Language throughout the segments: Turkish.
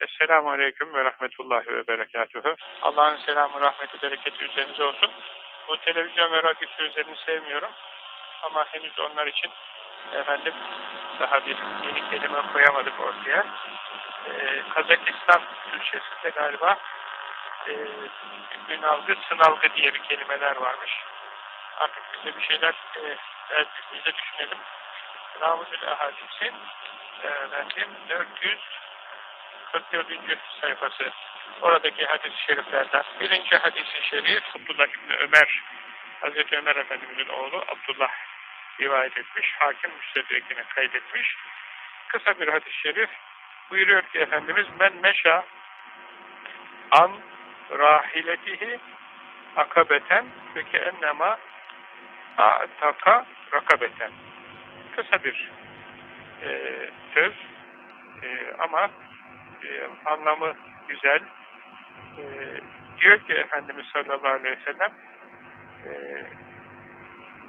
Esselamu Aleyküm ve Rahmetullahi ve Berekatühü. Allah'ın selamı, rahmeti, bereketi üzerinize olsun. Bu televizyon ve radyo sözlerini sevmiyorum. Ama henüz onlar için efendim daha bir yeni kelime koyamadık ortaya. Ee, Kazakistan Türkçesinde galiba e, ünalgı, sınalgı diye bir kelimeler varmış. Artık biz de bir şeyler e, bize düşünelim. Ramuzül Ahadis'in efendim 444. sayfası oradaki hadis-i şeriflerden birinci hadis-i şerif Abdullah İbni Ömer Hazreti Ömer Efendimiz'in oğlu Abdullah rivayet etmiş. Hakim müstedrekine kaydetmiş. Kısa bir hadis-i şerif buyuruyor ki Efendimiz men meşa an rahiletihi akabeten ve ke ennema a'taka rakabeten kısa bir e, söz e, ama e, anlamı güzel. E, diyor ki Efendimiz sallallahu aleyhi ve sellem e,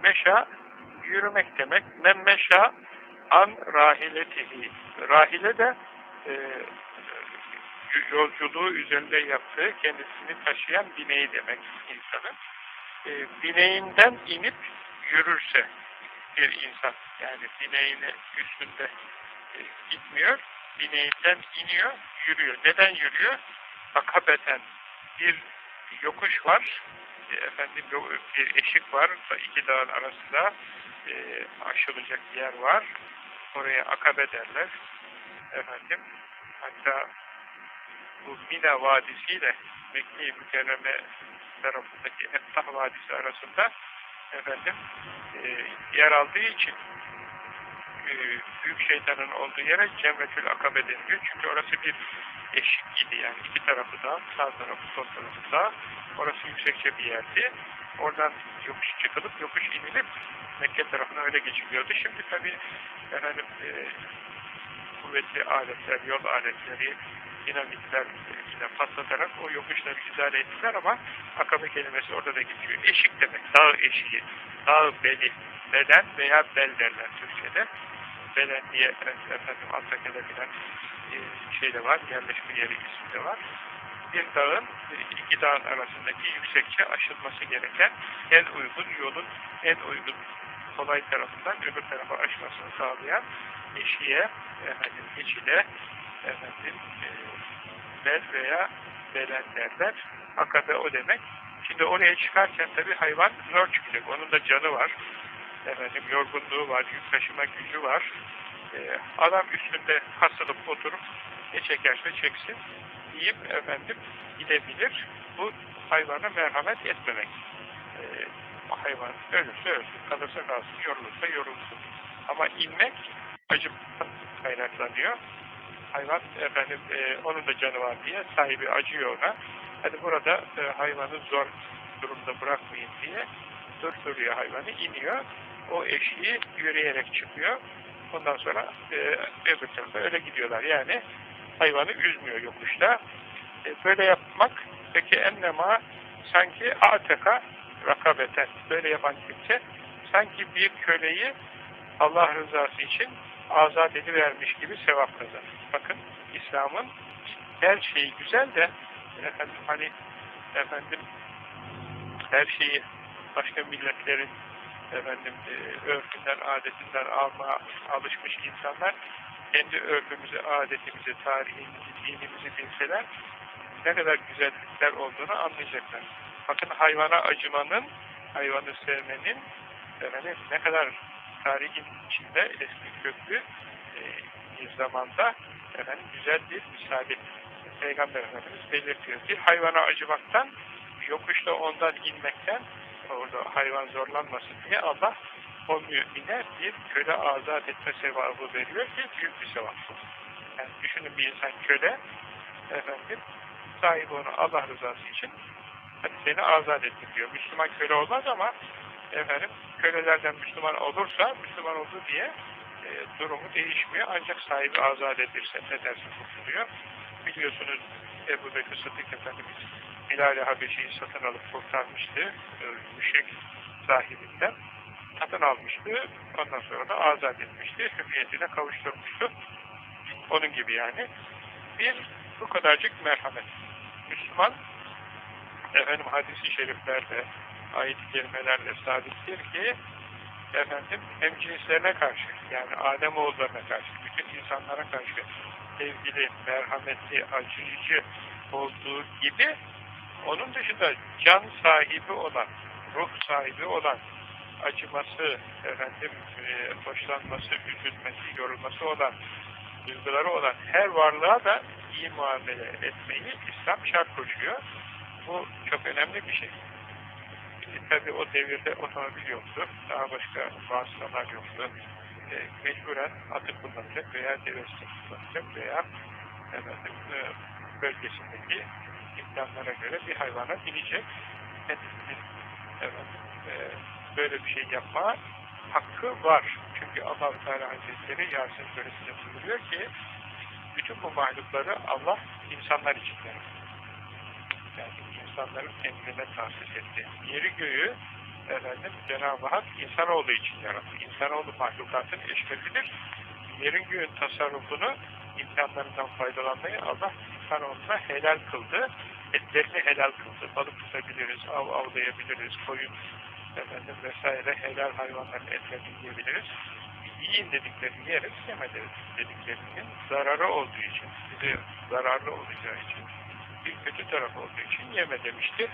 meşa yürümek demek. Men meşa an rahiletihi. Rahile de e, yolculuğu üzerinde yaptığı kendisini taşıyan bineği demek insanın. E, bineğinden inip yürürse bir insan yani bineğini üstünde e, gitmiyor bineğinden iniyor yürüyor. Neden yürüyor? Akabeten bir yokuş var e, efendim bir eşik var iki dağın arasında e, aşılacak yer var. Oraya akabe derler. Efendim hatta bu Mina Vadisi ile Mekke-i Mükerreme tarafındaki Eftah Vadisi arasında efendim e, yer aldığı için e, büyük şeytanın olduğu yere Cemretül Akabe deniliyor. Çünkü orası bir eşik gibi yani iki tarafı da sağ tarafı sol tarafı da orası yüksekçe bir yerdi. Oradan yokuş çıkılıp yokuş inilip Mekke tarafına öyle geçiliyordu. Şimdi tabi efendim e, kuvvetli aletler, yol aletleri, dinamitler ile patlatarak o yokuşları izale ettiler ama akabe kelimesi orada da geçiyor. Eşik demek, dağ eşiği, dağ beli, beden veya bel derler Türkçe'de. Belen diye efendim Antakya'da bilen e, şey de var, yerleşme yeri ismi de var. Bir dağın, iki dağın arasındaki yüksekçe aşılması gereken en uygun yolun en uygun kolay tarafından öbür tarafa aşmasını sağlayan eşiğe, efendim, geçide, efendim, e, bel veya belen derler. Akabe o demek. Şimdi oraya çıkarken tabi hayvan zor çıkacak. Onun da canı var. Efendim, yorgunluğu var, yük taşıma gücü var. Ee, adam üstünde kasılıp oturup ne çekerse çeksin deyip efendim gidebilir. Bu hayvana merhamet etmemek. Ee, hayvan ölürse ölsün, kalırsa kalsın, yorulursa yorulsun. Ama inmek acı kaynaklanıyor hayvan efendim e, onun da canı var diye sahibi acıyor ona. Hadi burada e, hayvanı zor durumda bırakmayın diye durduruyor hayvanı, iniyor. O eşiği yürüyerek çıkıyor. Ondan sonra e, öbür tarafa öyle gidiyorlar. Yani hayvanı üzmüyor yokuşta. E, böyle yapmak peki ennema sanki ateka rakabeten böyle yapan kimse sanki bir köleyi Allah rızası için azat edivermiş gibi sevap kazanır. Bakın İslam'ın her şeyi güzel de efendim hani efendim her şeyi başka milletlerin efendim e, örfünden, adetinden alma alışmış insanlar kendi örfümüzü, adetimizi, tarihimizi, dinimizi bilseler ne kadar güzellikler olduğunu anlayacaklar. Bakın hayvana acımanın, hayvanı sevmenin efendim, ne kadar tarihin içinde eski köklü e, bir zamanda efendim, güzel bir misali Peygamber Efendimiz belirtiyor. Bir hayvana acımaktan, yokuşta ondan inmekten, orada hayvan zorlanmasın diye Allah o mümine bir köle azat etme sevabı veriyor ki büyük bir sevap. Yani düşünün bir insan köle, efendim, sahibi onu Allah rızası için hadi seni azat ettim diyor. Müslüman köle olmaz ama efendim kölelerden Müslüman olursa Müslüman oldu diye e, durumu değişmiyor. Ancak sahibi azat edilse ne derse kurtuluyor. Biliyorsunuz Ebu Bekir Sıddık Efendimiz Bilal-i Habeşi'yi satın alıp kurtarmıştı. Müşrik sahibinden. Satın almıştı. Ondan sonra da azat etmişti. Hürriyetine kavuşturmuştu. Onun gibi yani. Bir Bu kadarcık merhamet. Müslüman efendim hadisi şeriflerde, ayet-i kerimelerle sabittir ki efendim hem cinslerine karşı yani Adem oğullarına karşı, bütün insanlara karşı sevgili, merhametli, acıyıcı olduğu gibi onun dışında can sahibi olan, ruh sahibi olan, acıması, efendim, e, hoşlanması, üzülmesi, yorulması olan, duyguları olan her varlığa da iyi muamele etmeyi İslam şart koşuyor. Bu çok önemli bir şey. E, Tabi o devirde otomobil yoktu, daha başka vasıtalar yoktu. E, mecburen atı kullanacak veya devesini kullanacak veya efendim, e, bölgesindeki imkanlara göre bir hayvana binecek. Efendim, e, böyle bir şey yapma hakkı var. Çünkü allah Teala Hazretleri Yasin Suresi'nde buyuruyor ki bütün bu mahlukları Allah insanlar için yarattı. Yani insanların emrine tahsis etti. Yeri göğü efendim Cenab-ı Hak insanoğlu için yarattı. İnsanoğlu mahlukatın eşrefidir. Yerin göğün tasarrufunu imkanlarından faydalanmayı Allah insanoğluna helal kıldı. Etlerini helal kıldı. Balık tutabiliriz, av avlayabiliriz, koyun efendim vesaire helal hayvanların etlerini yiyebiliriz. Yiyin dediklerini yeriz, yeme dediklerinin zararı olduğu için, bize zararlı olacağı için, bir kötü taraf olduğu için yeme demiştir.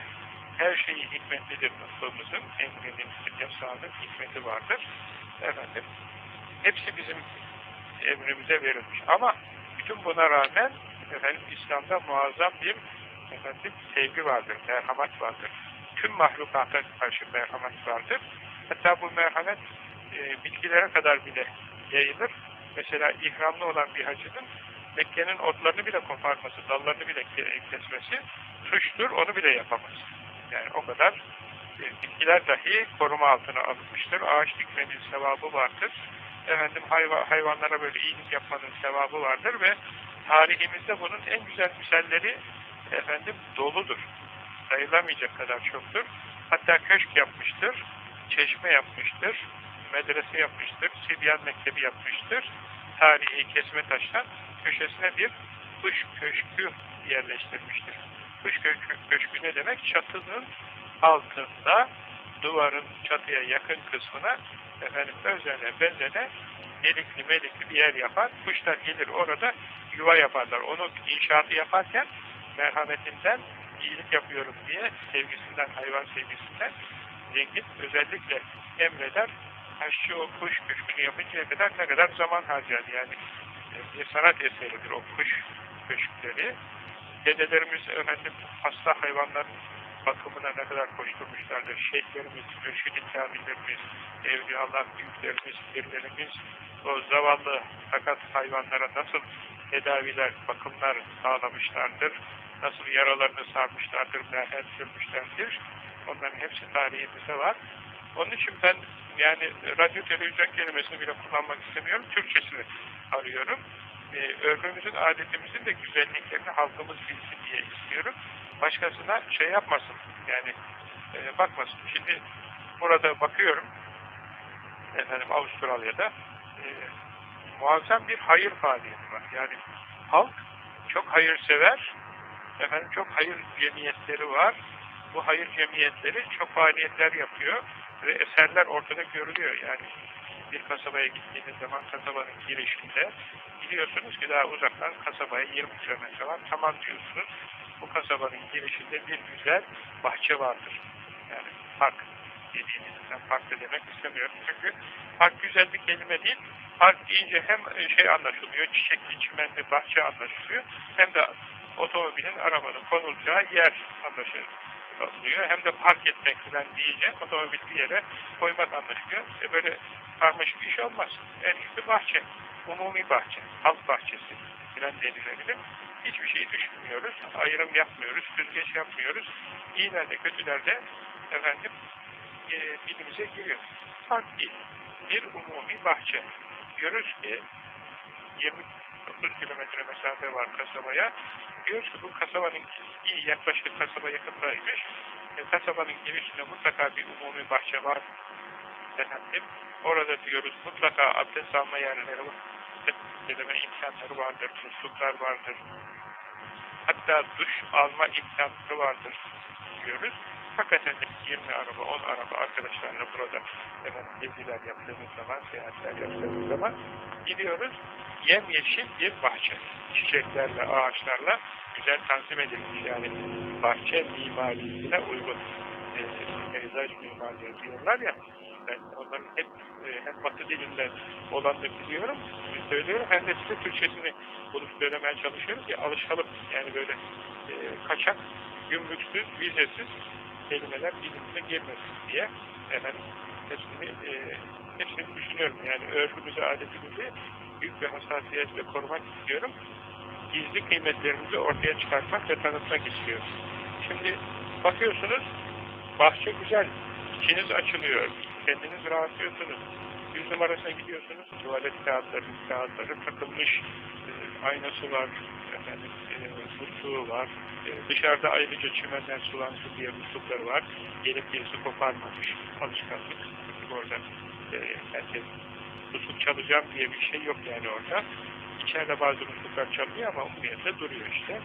Her şeyi hikmetlidir Rabbimizin, emrinin, yasağının hikmeti vardır. Efendim, hepsi bizim emrimize verilmiş. Ama bütün buna rağmen efendim İslam'da muazzam bir efendim sevgi vardır, merhamet vardır. Tüm mahlukata karşı merhamet vardır. Hatta bu merhamet e, bitkilere kadar bile yayılır. Mesela ihramlı olan bir hacının Mekke'nin otlarını bile koparması, dallarını bile kesmesi suçtur, onu bile yapamaz. Yani o kadar e, bitkiler dahi koruma altına alınmıştır. Ağaç dikmenin sevabı vardır. Efendim hayva, hayvanlara böyle iyilik yapmanın sevabı vardır ve tarihimizde bunun en güzel misalleri efendim doludur. Sayılamayacak kadar çoktur. Hatta köşk yapmıştır, çeşme yapmıştır, medrese yapmıştır, Sibyan Mektebi yapmıştır. Tarihi kesme taştan köşesine bir kuş köşkü yerleştirmiştir. Kuş köşkü, köşkü ne demek? Çatının altında duvarın çatıya yakın kısmına efendim özene benzene delikli melikli bir yer yapar. Kuşlar gelir orada yuva yaparlar. Onu inşaatı yaparken merhametinden iyilik yapıyorum diye sevgisinden, hayvan sevgisinden zengin özellikle emreder. Aşçı o kuş köşkünü yapıncaya kadar ne kadar zaman harcar yani. Bir sanat eseridir o kuş köşkleri. Dedelerimiz efendim hasta hayvanların bakımına ne kadar koşturmuşlardır. Şeyhlerimiz, mürşid-i kamillerimiz, evliyalar, büyüklerimiz, pirlerimiz o zavallı fakat hayvanlara nasıl tedaviler, bakımlar sağlamışlardır, nasıl yaralarını sarmışlardır, merhem sürmüşlerdir. Onların hepsi tarihimizde var. Onun için ben yani radyo televizyon kelimesini bile kullanmak istemiyorum. Türkçesini arıyorum. Ee, örgümüzün, adetimizin de güzelliklerini halkımız bilsin diye istiyorum. Başkasına şey yapmasın. Yani e, bakmasın. Şimdi burada bakıyorum efendim Avustralya'da e, muazzam bir hayır faaliyeti var. Yani halk çok hayırsever, efendim çok hayır cemiyetleri var. Bu hayır cemiyetleri çok faaliyetler yapıyor ve eserler ortada görülüyor. Yani bir kasabaya gittiğiniz zaman kasabanın girişinde biliyorsunuz ki daha uzaktan kasabaya 20 kilometre var. Tamam diyorsunuz. Bu kasabanın girişinde bir güzel bahçe vardır. Yani park dediğinizden farklı demek istemiyorum. Çünkü park güzel bir kelime değil. Park deyince hem şey anlaşılıyor, çiçekli, çimenli bahçe anlaşılıyor. Hem de otomobilin, arabanın konulacağı yer anlaşılıyor. Hem de park etmek falan deyince otomobil bir yere koymak anlaşılıyor. E böyle karmaşık iş olmaz. En iyisi bahçe. Umumi bahçe. Halk bahçesi falan denilebilir. Hiçbir şeyi düşünmüyoruz. Ayrım yapmıyoruz. Süzgeç yapmıyoruz. İyilerde, kötülerde efendim e, dilimize giriyor. Fark değil. Bir umumi bahçe. Diyoruz ki 20 30 kilometre mesafe var kasabaya. Diyoruz ki bu kasabanın iyi yaklaşık kasaba yakındaymış. E, kasabanın girişinde mutlaka bir umumi bahçe var. Efendim, orada diyoruz mutlaka abdest alma yerleri var. Deneme imkanları vardır, musluklar vardır. Hatta duş alma imkanı vardır diyoruz. Hakikaten 20 araba, 10 araba arkadaşlarla burada efendim, geziler yaptığımız zaman, seyahatler yaptığımız zaman gidiyoruz. Yemyeşil bir bahçe. Çiçeklerle, ağaçlarla güzel tanzim edilmiş. Yani bahçe mimarisine uygun e, peyzaj mimarileri diyorlar ya. Ben onların hep e, hem batı dilinden olanını biliyorum, söylüyorum. Hem de size Türkçesini bulup söylemeye çalışıyoruz ki alışalım. Yani böyle e, kaçak, gümrüksüz, vizesiz kelimeler dilimize girmesin diye efendim hepsini, e, hepsini düşünüyorum. Yani örfümüzü, adetimizi büyük bir hassasiyetle korumak istiyorum. Gizli kıymetlerimizi ortaya çıkartmak ve tanıtmak istiyorum. Şimdi bakıyorsunuz bahçe güzel, içiniz açılıyor, kendiniz rahatlıyorsunuz. Yüz numarasına gidiyorsunuz, tuvalet kağıtları, kağıtları takılmış, e, aynası var, efendim, e, musluğu var, e, dışarıda ayrıca çimenler sulansın diye muslukları var. Gelip birisi koparmamış, alışkanlık. Çünkü orada e, herkes musluk çalacağım diye bir şey yok yani orada. İçeride bazı musluklar çalıyor ama umumiyette duruyor işte.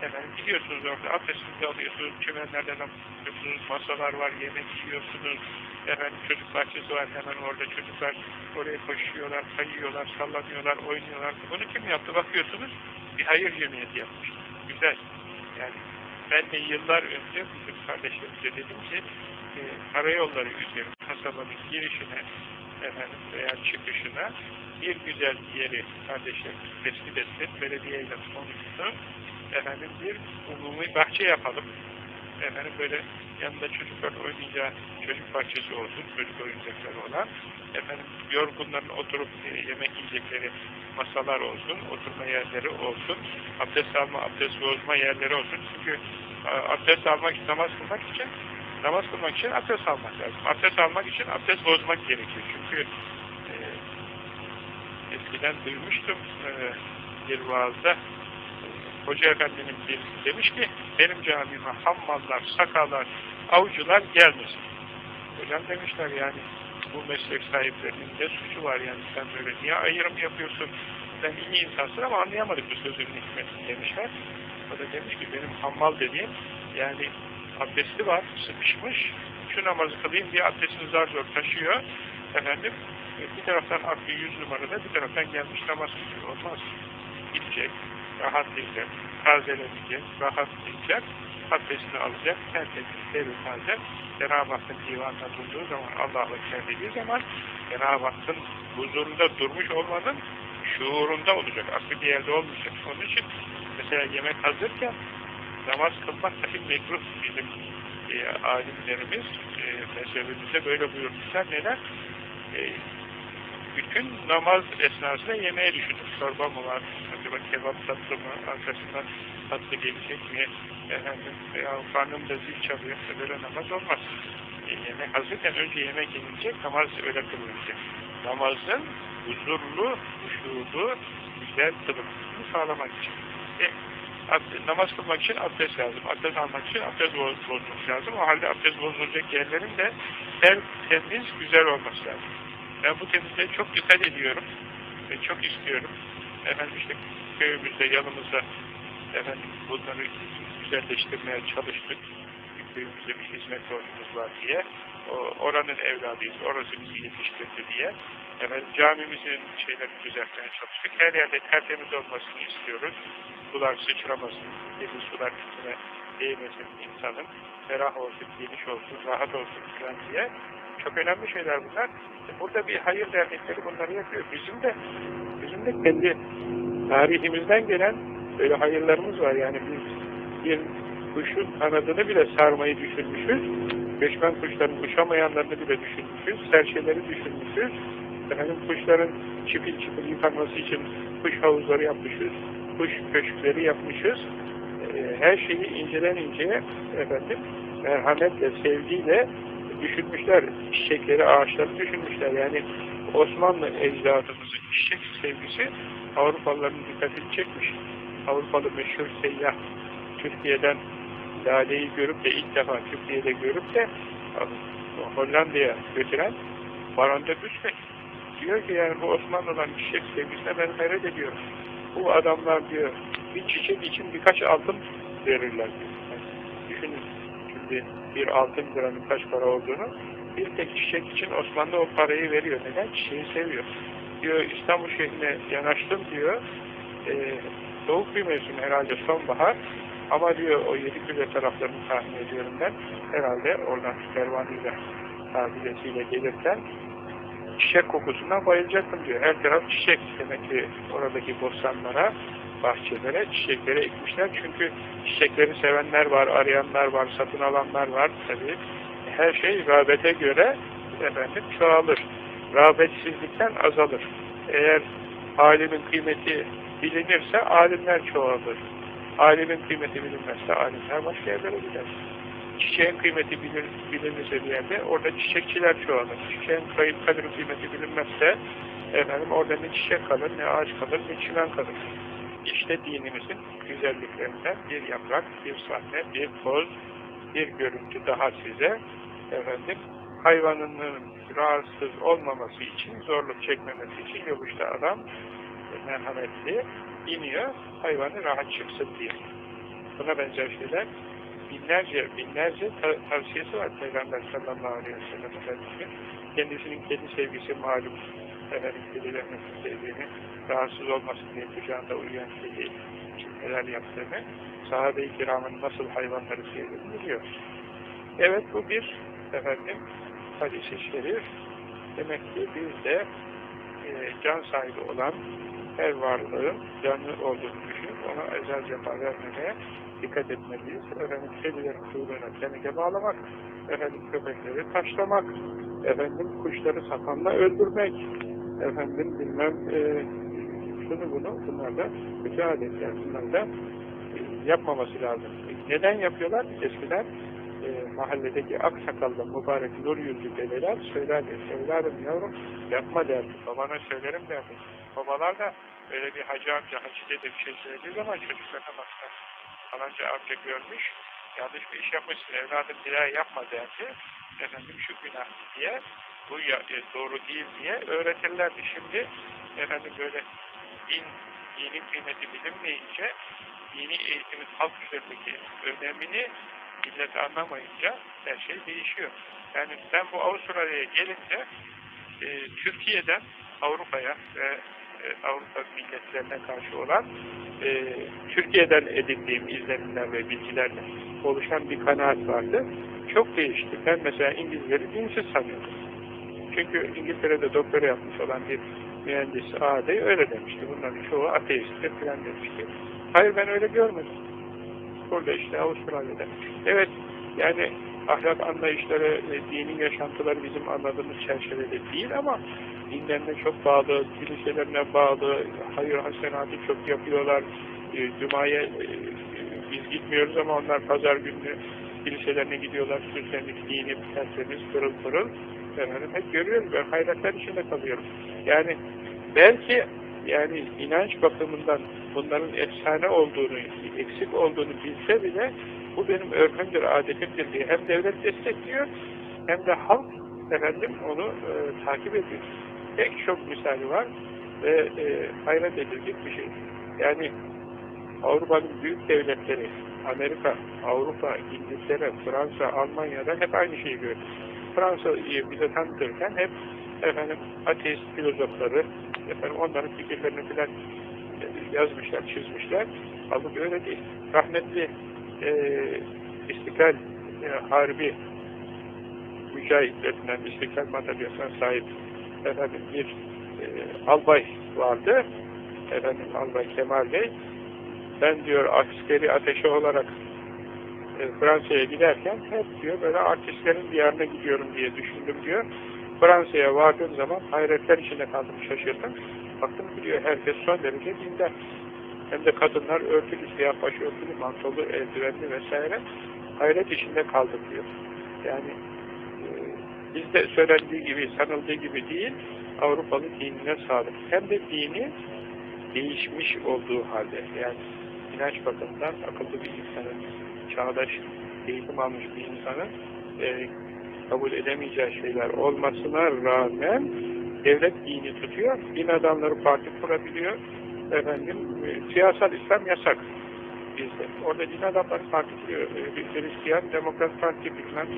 Hemen gidiyorsunuz orada, abdestinizi alıyorsunuz, çimenlerden alıyorsunuz, masalar var, yemek yiyorsunuz, efendim çocuk bahçesi var, hemen orada çocuklar oraya koşuyorlar, kayıyorlar, sallanıyorlar, oynuyorlar. Bunu kim yaptı? Bakıyorsunuz, bir hayır cemiyeti yapmış. Güzel. Yani ben de yıllar önce bizim kardeşlerimize dedim ki, e, karayolları üzerinde kasabanın girişine efendim, veya çıkışına bir güzel yeri kardeşlerimiz tespit etsin, belediyeyle konuşsun, efendim bir umumi bahçe yapalım. Efendim böyle yanında çocuklar oynayacağı çocuk bahçesi olsun, çocuk oyuncakları olan. Efendim yorgunların oturup e, yemek yiyecekleri masalar olsun, oturma yerleri olsun, abdest alma, abdest bozma yerleri olsun. Çünkü abdest almak, namaz kılmak için namaz kılmak için abdest almak lazım. Abdest almak için abdest bozmak gerekiyor. Çünkü e, eskiden duymuştum e, bir vaazda Hoca Efendi'nin birisi demiş ki benim camime hammallar, sakallar, avcılar gelmesin. Hocam demişler yani bu meslek sahiplerinin ne suçu var yani sen böyle niye ayrım yapıyorsun? Sen iyi insansın ama anlayamadık bu sözün hikmetini demişler. O da demiş ki benim hammal dediğim yani abdesti var, sıkışmış. Şu namazı kılayım diye abdestini zar zor taşıyor. Efendim bir taraftan aklı yüz numarada bir taraftan gelmiş namaz kılıyor. Olmaz. Gidecek, rahatlayacak, tazelenecek, rahatlayacak, abdestini alacak, tertemiz, devir taze, Cenab-ı Hakk'ın divanına durduğu zaman, Allah'la kendiliği zaman, Cenab-ı Hakk'ın huzurunda durmuş olmanın şuurunda olacak, aklı bir yerde olmayacak. Onun için mesela yemek hazırken namaz kılmak dahi mekruh bizim e, alimlerimiz e, mezhebimizde böyle buyurmuşlar. Neden? E, bütün namaz esnasında yemeğe düşünür. Çorba mı var? Acaba kebap tatlı mı? Arkasından tatlı gelecek mi? Efendim, veya karnım da zil çalıyor. Böyle namaz olmaz. E, yemek hazırken önce yemek yenilecek, namaz öyle kılınacak. Namazın huzurlu, huşurlu, güzel kılınmasını sağlamak için. E, namaz kılmak için abdest lazım. Abdest almak için abdest bozulması lazım. O halde abdest bozulacak yerlerin de her temiz, güzel olması lazım. Ben bu temizliğe çok dikkat ediyorum ve çok istiyorum. Efendim işte köyümüzde, yanımızda efendim bunları güzelleştirmeye çalıştık. Köyümüzde bir hizmet borcumuz var diye. O, oranın evladıyız, orası bizi yetiştirdi diye. Efendim camimizin şeylerini düzeltmeye çalıştık. Her yerde tertemiz olmasını istiyoruz. Sular sıçramasın, deniz sular üstüne değmesin insanın. Ferah olsun, geniş olsun, rahat olsun falan diye. Çok önemli şeyler bunlar. Burada bir hayır dernekleri bunları yapıyor. Bizim de bizim de kendi tarihimizden gelen böyle hayırlarımız var. Yani biz bir kuşun kanadını bile sarmayı düşünmüşüz. Göçmen kuşların uçamayanlarını bile düşünmüşüz. Serçeleri düşünmüşüz. Efendim kuşların çipil çipil yıkanması için kuş havuzları yapmışız. Kuş köşkleri yapmışız. Her şeyi inceden inceye efendim merhametle, sevgiyle düşünmüşler, çiçekleri, ağaçları düşünmüşler. Yani Osmanlı ecdadımızın çiçek sevgisi Avrupalıların dikkatini çekmiş. Avrupalı meşhur seyyah Türkiye'den laleyi görüp de ilk defa Türkiye'de görüp de Hollanda'ya götüren Baron de Büsbek diyor ki yani bu Osmanlı'dan çiçek sevgisine ben hayret ediyorum. Bu adamlar diyor bir çiçek için birkaç altın verirler. Yani düşünün şimdi bir altın liranın kaç para olduğunu. Bir tek çiçek için Osmanlı o parayı veriyor. Neden? Çiçeği seviyor. Diyor İstanbul şehrine yanaştım diyor. E, soğuk bir mevsim herhalde sonbahar. Ama diyor o Yedikule taraflarını tahmin ediyorum ben. Herhalde oradan kervanıyla tabiresiyle gelirken çiçek kokusundan bayılacaktım diyor. Her taraf çiçek. Demek ki oradaki bostanlara, bahçelere, çiçeklere ekmişler. Çünkü çiçekleri sevenler var, arayanlar var, satın alanlar var tabii. Her şey rağbete göre efendim çoğalır. Rağbetsizlikten azalır. Eğer alimin kıymeti bilinirse alimler çoğalır. Alimin kıymeti bilinmezse alimler başka yerlere gider. Çiçeğin kıymeti bilir, bilinirse bir yerde orada çiçekçiler çoğalır. Çiçeğin kayıp kıymeti bilinmezse efendim orada ne çiçek kalır, ne ağaç kalır, ne çimen kalır. İşte dinimizin güzelliklerinden bir yaprak, bir sahne, bir poz, bir görüntü daha size efendim hayvanının rahatsız olmaması için, zorluk çekmemesi için yokuşta adam merhametli iniyor, hayvanı rahat çıksın diye. Buna benzer şeyler binlerce, binlerce tavsiyesi var Peygamber sallallahu aleyhi ve sellem Efendimiz'in. Kendisinin kedi sevgisi malum. Efendim kedilerinin sevdiğini, rahatsız olmasın diye kucağında uyuyan kedi için neler yaptığını, sahabe-i kiramın nasıl hayvanları sevdiğini biliyor. Evet bu bir efendim hadis-i şerif. Demek ki biz de e, can sahibi olan her varlığın canlı olduğunu düşünüp ona özel cefa vermemeye dikkat etmeliyiz. Efendim kedilerin kuyruğuna teneke bağlamak, efendim köpekleri taşlamak, efendim kuşları sapanla öldürmek, efendim bilmem e, şunu bunu, bunlar da kötü adetler, bunlar da e, yapmaması lazım. Neden yapıyorlar? Eskiden e, mahalledeki aksakallı mübarek nur yüzlü dedeler söylerdi. Söylerim yavrum yapma derdi. Babana söylerim derdi. Babalar da öyle bir hacı amca, hacı dede bir şey söylediği zaman çocuklarına bakar. Falanca amca görmüş, yanlış bir iş yapmışsın evladım bir daha yapma derdi. Efendim şu günah diye, bu ya, e, doğru değil diye öğretirlerdi. Şimdi efendim böyle din, dinin kıymeti bilinmeyince dini eğitimin halk üzerindeki önemini millet anlamayınca her şey değişiyor. Yani ben bu Avustralya'ya gelince e, Türkiye'den Avrupa'ya ve e, Avrupa milletlerine karşı olan e, Türkiye'den edindiğim izlenimler ve bilgilerle oluşan bir kanaat vardı. Çok değişti. Ben mesela İngilizleri dinsiz sanıyordum. Çünkü İngiltere'de doktora yapmış olan bir mühendis ağabey öyle demişti. Bunların çoğu ateisttir falan demişti. Hayır ben öyle görmedim. Burada işte Avustralya'da. Evet yani ahlak anlayışları, e, dini yaşantıları bizim anladığımız çerçevede değil ama dinlerine çok bağlı, kiliselerine bağlı, hayır hasenatı çok yapıyorlar. E, Cuma'ya e, biz gitmiyoruz ama onlar pazar günü kiliselerine gidiyorlar, süslenip, giyinip, tertemiz, pırıl pırıl. Efendim, hep görüyorum, ben hayretler içinde kalıyorum. Yani belki yani inanç bakımından bunların efsane olduğunu, eksik olduğunu bilse bile bu benim örfümdür, adetimdir diye hem devlet destekliyor hem de halk efendim onu e, takip ediyor. Pek çok misali var ve e, hayret edilecek bir şey. Yani Avrupa'nın büyük devletleri, Amerika, Avrupa, İngiltere, Fransa, Almanya'da hep aynı şeyi gördük. Fransa'yı bize tanıtırken hep efendim ateist filozofları, efendim onların fikirlerini filan yazmışlar, çizmişler. Ama öyle değil. Rahmetli e, İstiklal e, Harbi mücahitlerinden İstiklal madalyasına sahip efendim bir e, albay vardı. Efendim albay Kemal Bey ben diyor askeri ateşi olarak e, Fransa'ya giderken hep diyor böyle artistlerin diyarına gidiyorum diye düşündüm diyor. Fransa'ya vardığım zaman hayretler içinde kaldım, şaşırdım. Baktım diyor herkes son derece dindar. Hem de kadınlar örtülü, siyah başörtülü, mantolu, eldivenli vesaire. Hayret içinde kaldım diyor. Yani bizde söylendiği gibi, sanıldığı gibi değil, Avrupalı dinine sadık. Hem de dini değişmiş olduğu halde. Yani inanç bakımından akıllı bir insanın, çağdaş eğitim almış bir insanın e, kabul edemeyeceği şeyler olmasına rağmen devlet dini tutuyor, din adamları parti kurabiliyor, efendim e, siyasal İslam yasak bizde. Orada din adamları tartışıyor. E, Hristiyan Demokrat Parti bilmem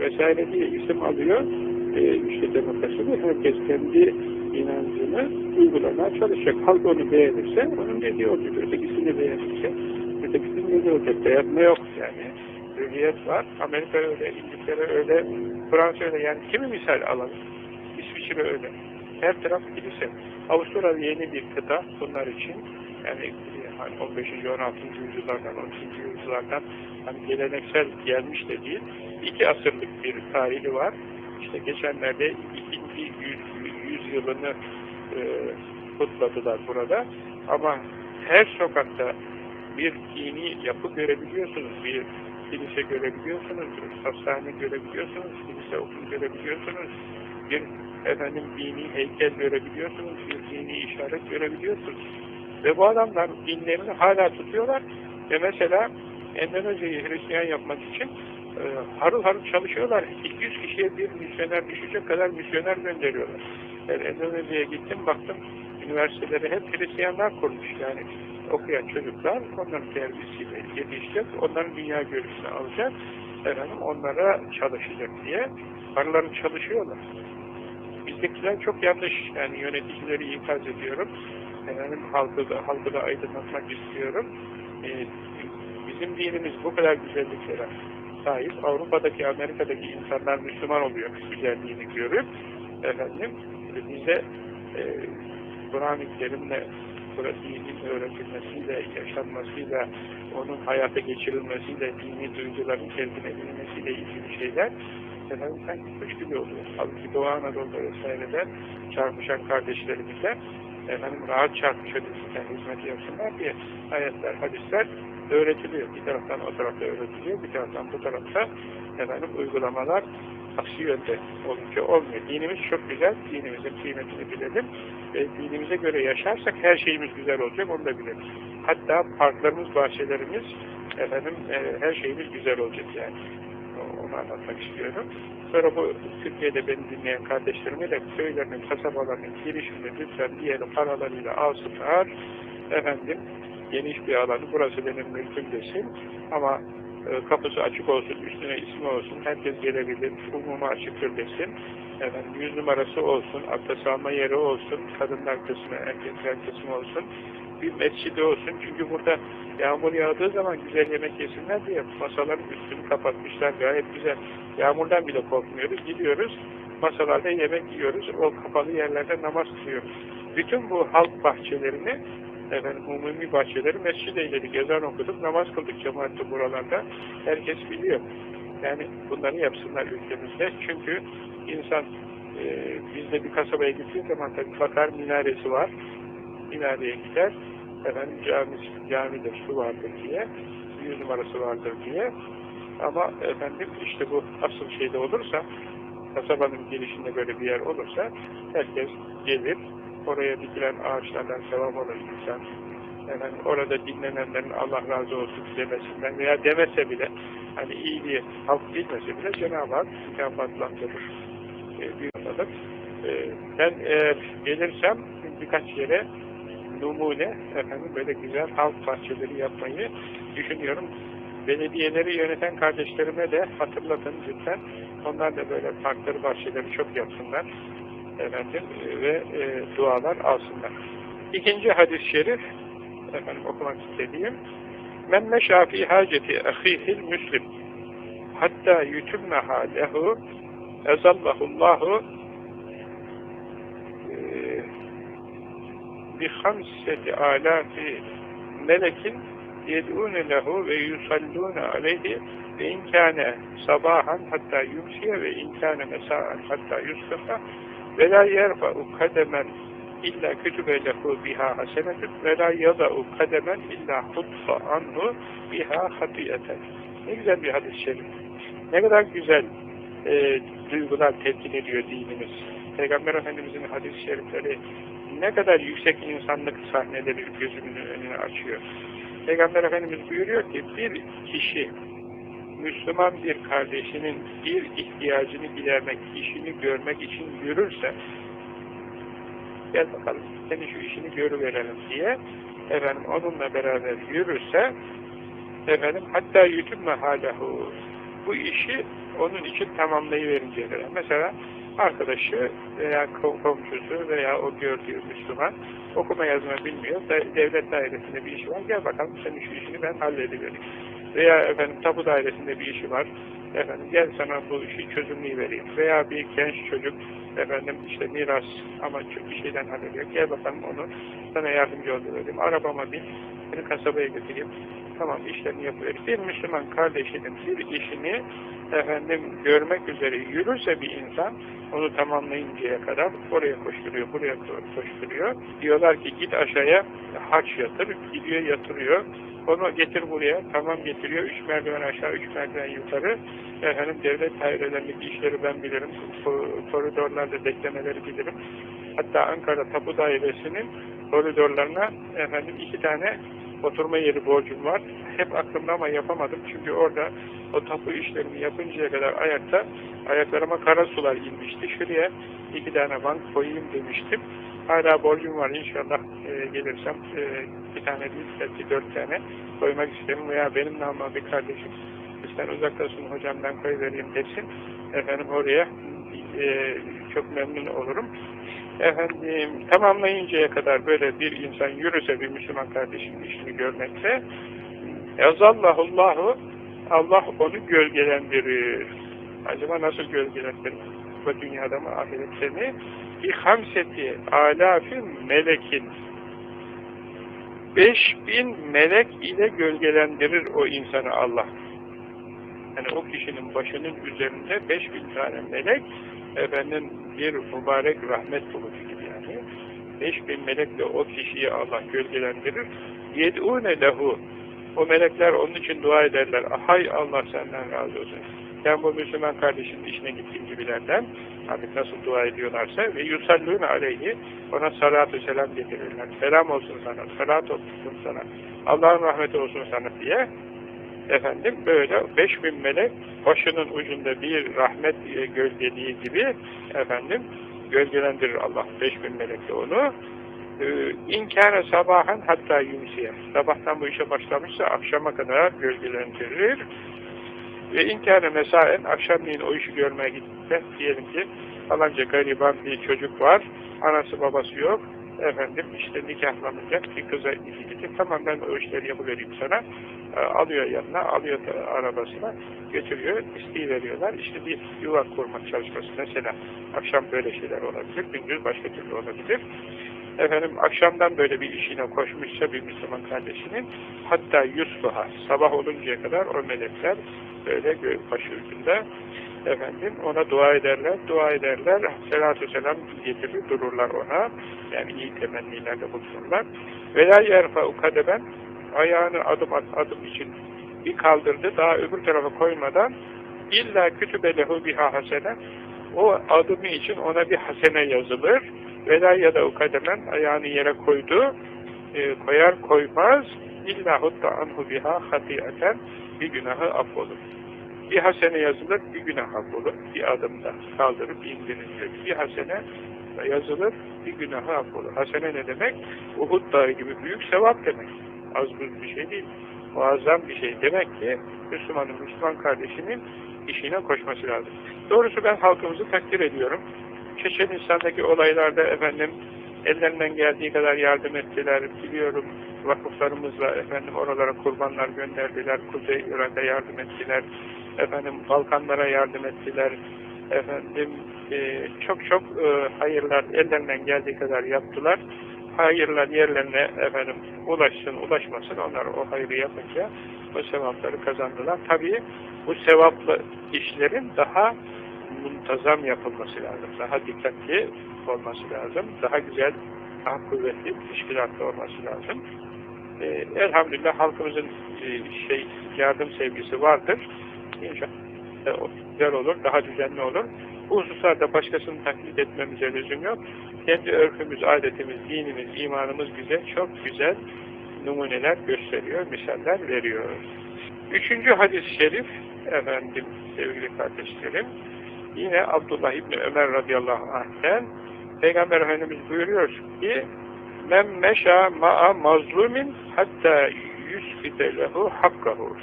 vesaire diye isim alıyor. E, işte demokrasi ve herkes kendi inancını uygulamaya çalışacak. Halk onu beğenirse onun dediği olacak. Ötekisini beğenirse ötekisinin dediği olacak. Beğenme yok yani. Hürriyet var. Amerika öyle, İngiltere öyle, Fransa öyle. Yani kimi misal alalım? İsviçre öyle. Her taraf kilise. Avustralya yeni bir kıta bunlar için. Yani hani 15. 16. yüzyıllardan, 12. yüzyıllardan hani geleneksel gelmiş de değil. iki asırlık bir tarihi var. İşte geçenlerde ikinci yüz, yüzyılını e, kutladılar burada. Ama her sokakta bir dini yapı görebiliyorsunuz, bir kilise görebiliyorsunuz, bir hastane görebiliyorsunuz, kilise okul görebiliyorsunuz, bir efendim dini heykel görebiliyorsunuz, bir dini işaret görebiliyorsunuz. Ve bu adamlar dinlerini hala tutuyorlar ve mesela Endonezya'yı Hristiyan yapmak için e, harıl harıl çalışıyorlar. 200 kişiye bir misyoner düşecek kadar misyoner gönderiyorlar. Ben Endonezya'ya gittim baktım üniversiteleri hep Hristiyanlar kurmuş yani okuyan çocuklar onların terbiyesiyle yetişecek, onların dünya görüşünü alacak, efendim onlara çalışacak diye paraları çalışıyorlar. Bizdekiler çok yanlış, yani yöneticileri ikaz ediyorum, efendim halkı da, halkı da aydınlatmak istiyorum. Ee, bizim dinimiz bu kadar güzelliklere sahip, Avrupa'daki, Amerika'daki insanlar Müslüman oluyor güzelliğini görüp, efendim, bize e, Kur'an-ı Kerim'le dinin öğretilmesiyle, yaşanmasıyla, onun hayata geçirilmesiyle, dini duyguların telkin edilmesiyle ilgili şeyler efendim sanki kuş gibi oluyor. Halbuki Doğu Anadolu'da vesairede çarpışan kardeşlerimize efendim rahat çarpış ötesinden hizmet yapsınlar diye ayetler, hadisler öğretiliyor. Bir taraftan o tarafta öğretiliyor, bir taraftan bu tarafta efendim uygulamalar aksi yönde olunca olmuyor. Dinimiz çok güzel, dinimizin kıymetini bilelim ve dinimize göre yaşarsak her şeyimiz güzel olacak, onu da bilelim. Hatta parklarımız, bahçelerimiz, efendim e, her şeyimiz güzel olacak yani. Onu anlatmak istiyorum. Sonra bu Türkiye'de beni dinleyen kardeşlerime de köylerinin, kasabalarının girişinde lütfen diğeri paralarıyla alsınlar. Efendim, geniş bir alanı, burası benim mülküm desin. Ama e, kapısı açık olsun, üstüne ismi olsun, herkes gelebilir, umuma açıktır desin. Efendim, yüz numarası olsun, abdest alma yeri olsun, kadınlar kısmı, erkekler kısmı olsun, bir mescidi olsun. Çünkü burada yağmur yağdığı zaman güzel yemek yesinler diye masaların üstünü kapatmışlar. Gayet güzel. Yağmurdan bile korkmuyoruz. Gidiyoruz, masalarda yemek yiyoruz. O kapalı yerlerde namaz kılıyoruz. Bütün bu halk bahçelerini efendim umumi bahçeleri mescid eyledik, ezan okuduk, namaz kıldık cemaatle buralarda. Herkes biliyor. Yani bunları yapsınlar ülkemizde. Çünkü insan e, bizde bir kasabaya gittiği zaman tabii bakar minaresi var. Minareye gider. Efendim cami, camide su vardır diye, yüz numarası vardır diye. Ama efendim işte bu asıl şeyde olursa, kasabanın girişinde böyle bir yer olursa herkes gelir, oraya dikilen ağaçlardan sevap alır insan. Efendim, orada dinlenenlerin Allah razı olsun demesinden veya demese bile hani iyiliği halk bilmese bile Cenab-ı Hak mükafatlandırır. E, e, ben eğer gelirsem birkaç yere numune efendim böyle güzel halk bahçeleri yapmayı düşünüyorum. Belediyeleri yöneten kardeşlerime de hatırlatın lütfen. Onlar da böyle parkları bahçeleri çok yapsınlar efendim ve e, dualar alsınlar. İkinci hadis-i şerif efendim okumak istediğim Men meşâ fî hâceti müslim hatta yütümmeha lehu ezallahullahu e, bi hamseti alâfi melekin yed'ûne lehu ve yusallûne aleyhi ve inkâne sabahan hatta yumsiye ve inkâne mesâen hatta yusfaha ve la yerfa'u kademen illa kütübe lehu biha hasenetun ve la yada'u kademen illa hutfa anhu biha hatiyeten. Ne güzel bir hadis-i şerif. Ne kadar güzel e, duygular telkin ediyor dinimiz. Peygamber Efendimiz'in hadis-i şerifleri ne kadar yüksek insanlık sahneleri gözümüzün önüne açıyor. Peygamber Efendimiz buyuruyor ki bir kişi Müslüman bir kardeşinin bir ihtiyacını gidermek, işini görmek için yürürse gel bakalım senin şu işini görüverelim diye efendim onunla beraber yürürse efendim hatta yütümme halahu bu işi onun için tamamlayıverinceye. Mesela arkadaşı veya komşusu veya o gördüğü Müslüman okuma yazma bilmiyor. Devlet dairesinde bir işi var. Gel bakalım senin şu işini ben halledivereyim. Veya efendim tapu dairesinde bir işi var. Efendim gel sana bu işi çözümlüğü vereyim. Veya bir genç çocuk efendim işte miras ama bir şeyden hallediyor. Gel bakalım onu sana yardımcı oluvereyim. Arabama bin, seni kasabaya götüreyim. Tamam işlerini yapıyor. Bir Müslüman kardeşinin bir işini efendim görmek üzere yürürse bir insan onu tamamlayıncaya kadar oraya koşturuyor, buraya koşturuyor. Diyorlar ki git aşağıya harç yatır, gidiyor yatırıyor. Onu getir buraya, tamam getiriyor. Üç merdiven aşağı, üç merdiven yukarı. Efendim devlet dairelerindeki işleri ben bilirim. Koridorlarda beklemeleri bilirim. Hatta Ankara Tapu Dairesi'nin koridorlarına efendim iki tane oturma yeri borcum var. Hep aklımda ama yapamadım. Çünkü orada o tapu işlerini yapıncaya kadar ayakta ayaklarıma kara sular inmişti. Şuraya iki tane bank koyayım demiştim. Hala borcum var inşallah e, gelirsem e, bir tane değil belki dört tane koymak isterim veya benim namıma bir kardeşim sen uzaktasın hocam ben koyuvereyim desin. Efendim oraya e, çok memnun olurum. Efendim tamamlayıncaya kadar böyle bir insan yürüse bir Müslüman kardeşinin işini görmekse Yazallahullahu Allah onu gölgelendirir. Acaba nasıl gölgelendirir? Bu dünyada mı ahirette mi? Bir hamseti alafin melekin beş bin melek ile gölgelendirir o insanı Allah. Yani o kişinin başının üzerinde beş bin tane melek efendim bir mübarek rahmet bulur gibi yani. Beş bin melekle o kişiyi Allah gölgelendirir. Yed'une lehu o melekler onun için dua ederler. Hay Allah senden razı olsun. Ben bu Müslüman kardeşimin işine gittiğim gibilerden artık nasıl dua ediyorlarsa ve yusallûne aleyhi ona salatu selam getirirler. Selam olsun sana, salat olsun sana, Allah'ın rahmeti olsun sana diye efendim böyle 5000 melek başının ucunda bir rahmet gölgeliği gibi efendim gölgelendirir Allah 5000 melekle onu ee, inkâre sabahan hatta yumsiye. Sabahtan bu işe başlamışsa akşama kadar gölgelendirir. Ve inkâre mesaen akşamleyin o işi görmeye gitti. Diyelim ki falanca gariban bir çocuk var. Anası babası yok. Efendim işte nikahlanacak bir kıza gitti. Tamam ben o işleri yapıvereyim sana. Alıyor yanına, alıyor arabasına, götürüyor, isteği veriyorlar. İşte bir yuva kurmak çalışması mesela. Akşam böyle şeyler olabilir, gündüz başka türlü olabilir efendim akşamdan böyle bir işine koşmuşsa bir Müslüman kardeşinin hatta yusluha sabah oluncaya kadar o melekler böyle başı ucunda efendim ona dua ederler, dua ederler, selatü selam getirir dururlar ona. Yani iyi temennilerde bulunurlar. Ve la yerfa'u kadeben ayağını adım adım için bir kaldırdı, daha öbür tarafa koymadan illa kütübelehu biha hasene o adımı için ona bir hasene yazılır Vela ya da ukademen ayağını yere koydu, e, koyar koymaz illa hutta anhu biha hatiyeten bir günahı affolur. Bir hasene yazılır, bir günah affolur. Bir adımda kaldırıp indirilir. Bir hasene yazılır, bir günahı affolur. Hasene ne demek? Uhud dağı gibi büyük sevap demek. Az buz bir şey değil. Muazzam bir şey. Demek ki Müslümanın, Müslüman kardeşinin işine koşması lazım. Doğrusu ben halkımızı takdir ediyorum. Çeçenistan'daki olaylarda efendim ellerinden geldiği kadar yardım ettiler. Biliyorum vakıflarımızla efendim oralara kurbanlar gönderdiler. Kuzey Irak'a yardım ettiler. Efendim Balkanlara yardım ettiler. Efendim e, çok çok e, hayırlar ellerinden geldiği kadar yaptılar. Hayırlar yerlerine efendim ulaşsın ulaşmasın onlar o hayrı yapınca o sevapları kazandılar. Tabii bu sevaplı işlerin daha muntazam yapılması lazım. Daha dikkatli olması lazım. Daha güzel, daha kuvvetli teşkilatlı olması lazım. Ee, elhamdülillah halkımızın e, şey yardım sevgisi vardır. İnşallah e, güzel olur, daha düzenli olur. Bu hususlarda başkasını taklit etmemize lüzum yok. Kendi örfümüz, adetimiz, dinimiz, imanımız bize çok güzel numuneler gösteriyor, misaller veriyor. Üçüncü hadis-i şerif, efendim sevgili kardeşlerim, Yine Abdullah İbni Ömer radıyallahu anh'ten Peygamber Efendimiz buyuruyor ki men meşa ma'a mazlumin hatta yusfite lehu hakkahu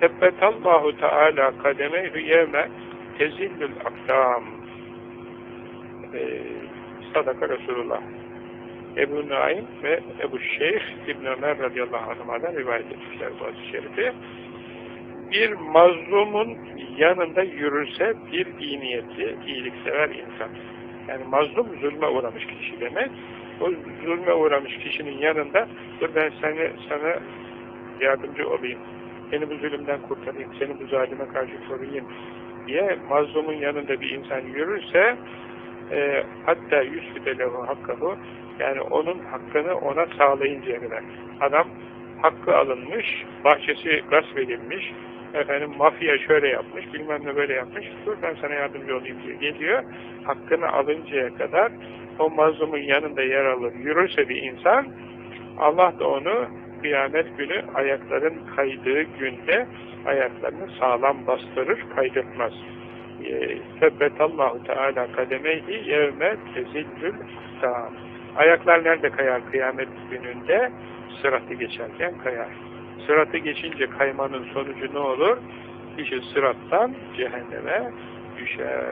Tebbetallahu Teala kademeyhü yevme tezillül akdam ee, Sadaka Resulullah Ebu Naim ve Ebu Şeyh İbn Ömer radıyallahu anh'a'dan rivayet etmişler bu hadis-i şerifi. Bir mazlumun yanında yürürse bir iyi niyetli, iyiliksever insan. Yani mazlum zulme uğramış kişi demek. O zulme uğramış kişinin yanında dur ben seni, sana yardımcı olayım. Seni bu zulümden kurtarayım, seni bu zalime karşı koruyayım diye mazlumun yanında bir insan yürürse e, hatta yüzfide lehu hakkahu yani onun hakkını ona sağlayıncaya kadar. Adam hakkı alınmış, bahçesi gasp edilmiş, efendim mafya şöyle yapmış, bilmem ne böyle yapmış, dur ben sana yardımcı olayım diye geliyor. Hakkını alıncaya kadar o mazlumun yanında yer alır, yürürse bir insan, Allah da onu kıyamet günü ayakların kaydığı günde ayaklarını sağlam bastırır, kaydırtmaz. Tebbetallahu Teala kademeyhi yevme tezillül sağ. Ayaklar nerede kayar kıyamet gününde? Sıratı geçerken kayar. Sıratı geçince kaymanın sonucu ne olur? Kişi sırattan cehenneme düşer.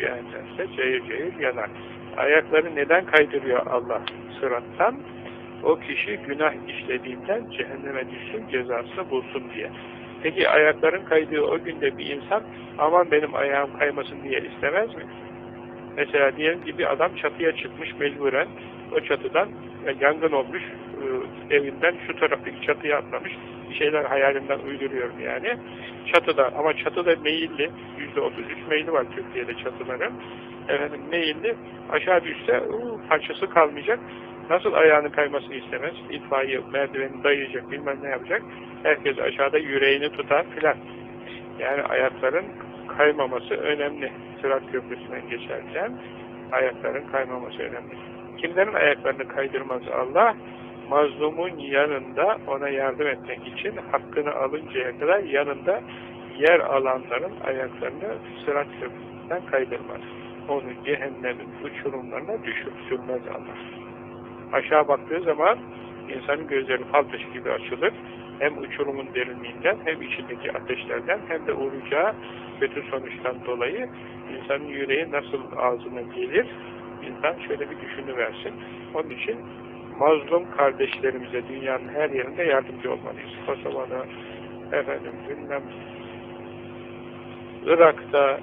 Cehennemde cayır cayır yanar. Ayakları neden kaydırıyor Allah sırattan? O kişi günah işlediğinden cehenneme düşsün, cezasını bulsun diye. Peki ayakların kaydığı o günde bir insan aman benim ayağım kaymasın diye istemez mi? Mesela diyelim ki bir adam çatıya çıkmış mecburen o çatıdan yani yangın olmuş e, evinden şu taraftaki çatıya atlamış şeyler hayalimden uyduruyorum yani. Çatıda ama çatıda meyilli yüzde otuz üç meyili var Türkiye'de çatıların. Efendim meyilli aşağı düşse uu, parçası kalmayacak nasıl ayağının kaymasını istemez itfaiye merdiveni dayayacak bilmem ne yapacak herkes aşağıda yüreğini tutar filan yani ayakların kaymaması önemli Sırat Köprüsü'nden geçerken ayakların kaymaması önemli Kimlerin ayaklarını kaydırmaz Allah? Mazlumun yanında ona yardım etmek için hakkını alıncaya kadar yanında yer alanların ayaklarını sırat köprüsünden kaydırmaz. Onu cehennemin uçurumlarına düşürmez Allah. Aşağı baktığı zaman insanın gözleri fal taşı gibi açılır. Hem uçurumun derinliğinden hem içindeki ateşlerden hem de uğrayacağı kötü sonuçtan dolayı insanın yüreği nasıl ağzına gelir insan şöyle bir düşünüversin. Onun için mazlum kardeşlerimize dünyanın her yerinde yardımcı olmalıyız. Kosova'da, efendim bilmem Irak'ta,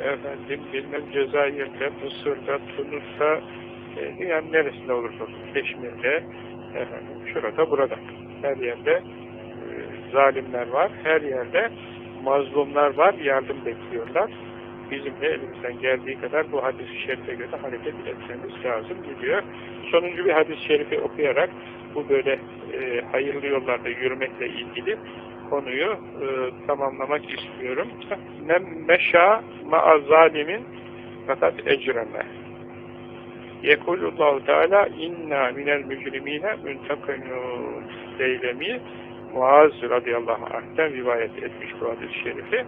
efendim bilmem Cezayir'de, Mısır'da, Tunus'ta, e, dünyanın neresinde olursa olsun, Keşmir'de, efendim şurada, burada. Her yerde e, zalimler var, her yerde mazlumlar var, yardım bekliyorlar bizim de elimizden geldiği kadar bu hadis-i şerife göre hareket etmemiz lazım gidiyor. Sonuncu bir hadis-i şerifi okuyarak bu böyle e, hayırlı yollarda yürümekle ilgili konuyu e, tamamlamak istiyorum. Nem meşa ma'a zalimin fakat ecreme. Yekulullahu Teala inna minel mücrimine müntakinun Leylemi Muaz radıyallahu anh'ten rivayet etmiş bu hadis-i şerifi.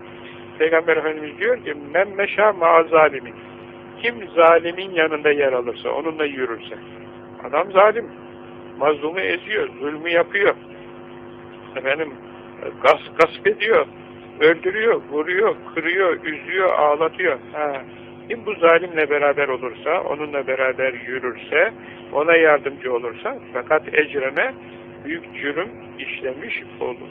Peygamber Efendimiz diyor ki men meşâ zalimin. Kim zalimin yanında yer alırsa, onunla yürürse. Adam zalim. Mazlumu eziyor, zulmü yapıyor. Efendim gas, gasp ediyor öldürüyor, vuruyor, kırıyor, üzüyor, ağlatıyor. Ha. Kim bu zalimle beraber olursa onunla beraber yürürse ona yardımcı olursa fakat ecreme büyük cürüm işlemiş olur.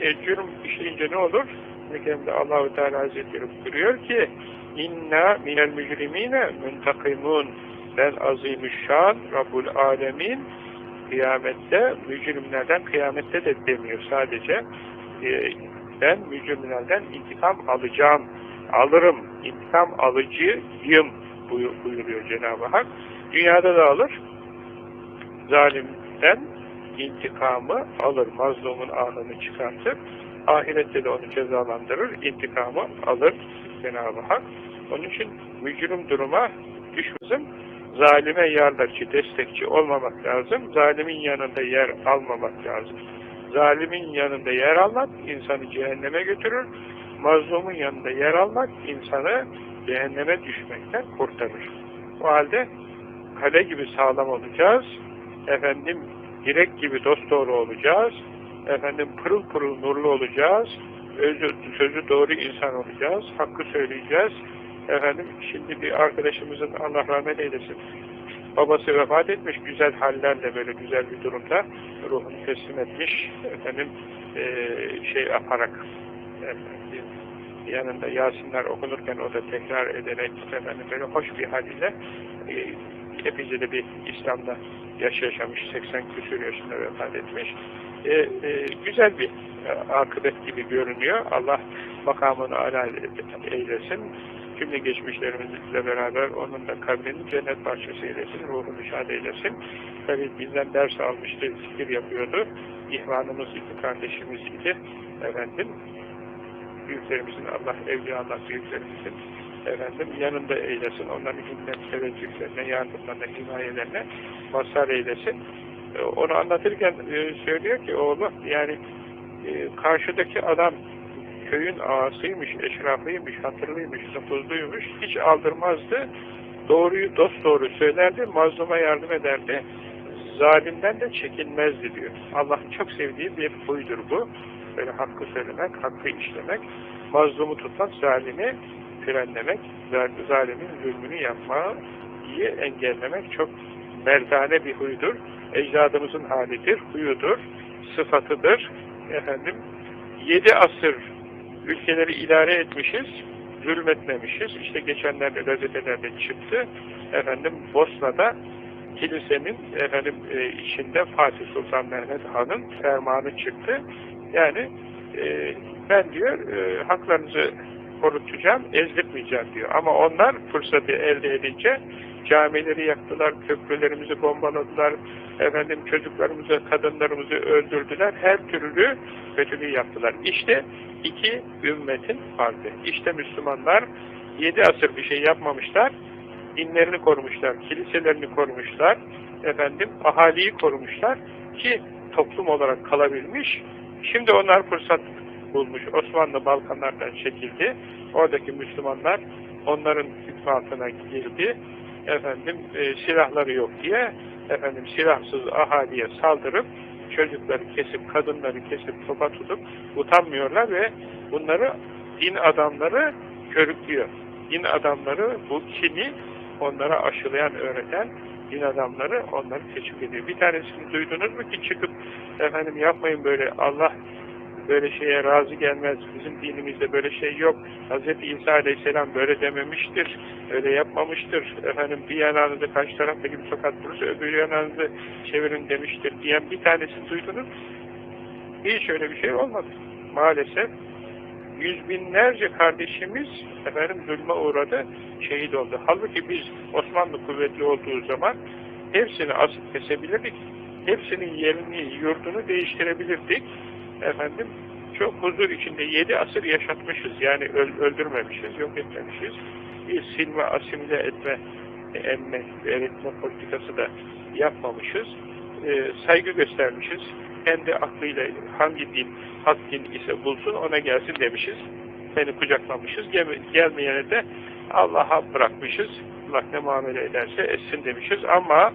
E, cürüm işleyince ne olur? Mekkem'de Allahu Teala Hazretleri buyuruyor ki inna minel mücrimine muntakimun. Ben azimüşşan Rabbul Alemin kıyamette mücrimlerden kıyamette de demiyor sadece. E, ben mücrimlerden intikam alacağım alırım intikam alıcıyım buyuruyor Cenab-ı Hak dünyada da alır zalimden intikamı alır mazlumun anını çıkartır ahirette de onu cezalandırır, intikamı alır Cenab-ı Hak. Onun için mücrim duruma düşmezim, zalime yardakçı, destekçi olmamak lazım, zalimin yanında yer almamak lazım. Zalimin yanında yer almak insanı cehenneme götürür, mazlumun yanında yer almak insanı cehenneme düşmekten kurtarır. O halde kale gibi sağlam olacağız. Efendim direk gibi dosdoğru olacağız. Efendim pırıl pırıl nurlu olacağız. Özü, sözü doğru insan olacağız. Hakkı söyleyeceğiz. Efendim şimdi bir arkadaşımızın Allah rahmet eylesin. Babası vefat etmiş güzel hallerle böyle güzel bir durumda ruhunu teslim etmiş. Efendim eee, şey yaparak efendim, yanında Yasinler okunurken o da tekrar ederek efendim böyle hoş bir haliyle e, epeyce de bir İslam'da yaş yaşamış 80 küsur yaşında vefat etmiş. E, e, güzel bir e, akıbet gibi görünüyor. Allah makamını alal eylesin. Cümle geçmişlerimizle beraber onun da kabrini cennet bahçesi eylesin, ruhunu şad eylesin. Tabi bizden ders almıştı, zikir yapıyordu. İhvanımız idi, kardeşimiz idi. Efendim, büyüklerimizin Allah, evliya Allah büyüklerimizin efendim yanında eylesin. Onların himmet, teveccühlerine, yardımlarına, himayelerine mazhar eylesin. E, Onu anlatırken e, söylüyor ki oğlu yani e, karşıdaki adam köyün ağasıymış, eşrafıymış, hatırlıymış, nüfuzluymuş, hiç aldırmazdı. Doğruyu dost doğru söylerdi, mazluma yardım ederdi. Zalimden de çekinmezdi diyor. Allah'ın çok sevdiği bir huydur bu. Böyle hakkı söylemek, hakkı işlemek, mazlumu tutmak, zalimi frenlemek, zalimin zulmünü yapmayı engellemek çok merdane bir huydur. Ecdadımızın halidir, huyudur, sıfatıdır. Efendim, yedi asır ülkeleri idare etmişiz, zulmetmemişiz. İşte geçenlerde gazetelerde çıktı. Efendim Bosna'da kilisenin efendim e, içinde Fatih Sultan Mehmet Han'ın fermanı çıktı. Yani e, ben diyor e, haklarınızı korutacağım, ezdirmeyeceğim diyor. Ama onlar fırsatı elde edince camileri yaktılar, köprülerimizi bombaladılar, efendim çocuklarımızı, kadınlarımızı öldürdüler, her türlü kötülüğü yaptılar. İşte iki ümmetin farkı. İşte Müslümanlar yedi asır bir şey yapmamışlar, dinlerini korumuşlar, kiliselerini korumuşlar, efendim ahaliyi korumuşlar ki toplum olarak kalabilmiş. Şimdi onlar fırsat bulmuş. Osmanlı Balkanlardan çekildi. Oradaki Müslümanlar onların altına girdi. Efendim e, silahları yok diye efendim silahsız ahaliye saldırıp çocukları kesip, kadınları kesip, topa tutup utanmıyorlar ve bunları din adamları körüklüyor. Din adamları bu kini onlara aşılayan, öğreten din adamları onları teşvik ediyor. Bir tanesini duydunuz mu ki çıkıp efendim yapmayın böyle Allah böyle şeye razı gelmez. Bizim dinimizde böyle şey yok. Hz. İsa Aleyhisselam böyle dememiştir. Öyle yapmamıştır. Efendim bir yanağınızı karşı taraftaki bir sokak bulursa öbür yanağınızı çevirin demiştir diyen bir tanesi duydunuz. Hiç öyle bir şey olmadı. Maalesef yüz binlerce kardeşimiz efendim zulme uğradı, şehit oldu. Halbuki biz Osmanlı kuvvetli olduğu zaman hepsini asıp kesebilirdik. Hepsinin yerini, yurdunu değiştirebilirdik efendim çok huzur içinde yedi asır yaşatmışız. Yani öldürmemişiz, yok etmemişiz. Bir silme, asimile etme, emme, öğretme politikası da yapmamışız. E, saygı göstermişiz. Kendi aklıyla hangi din, hak din ise bulsun ona gelsin demişiz. Seni kucaklamışız. Gel, gelmeyene de Allah'a bırakmışız. Allah ne muamele ederse etsin demişiz. Ama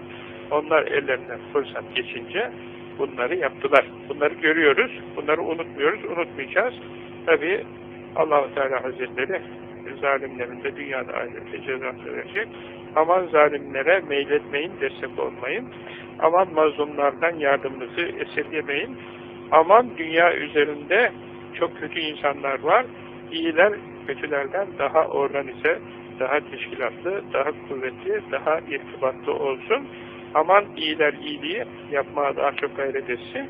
onlar ellerinden fırsat geçince bunları yaptılar. Bunları görüyoruz. Bunları unutmuyoruz. Unutmayacağız. Tabi allah Teala Hazretleri zalimlerin de dünyada ahirette cezası verecek. Aman zalimlere meyletmeyin, destek olmayın. Aman mazlumlardan yardımınızı esirgemeyin. Aman dünya üzerinde çok kötü insanlar var. İyiler kötülerden daha organize, daha teşkilatlı, daha kuvvetli, daha irtibatlı olsun. Aman iyiler iyiliği yapmaya daha çok gayret etsin,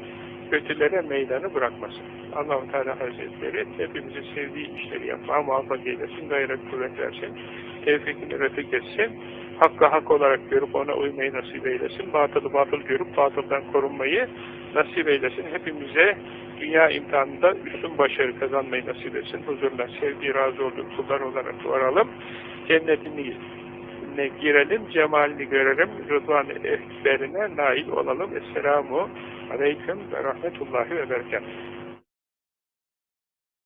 kötülere meydanı bırakmasın. allah Teala Hazretleri hepimizin sevdiği işleri yapmaya muvaffak eylesin, gayret kuvvet versin, tevfikini refik etsin, hakkı hak olarak görüp ona uymayı nasip eylesin, batılı batıl görüp batıldan korunmayı nasip eylesin. Hepimize dünya imtihanında üstün başarı kazanmayı nasip etsin. Huzurla sevdiği, razı olduğu kullar olarak varalım. Cennetini cennetine girelim, cemalini görelim, rıdvan-ı ekberine nail olalım. Esselamu aleyküm ve rahmetullahi ve berekatuhu.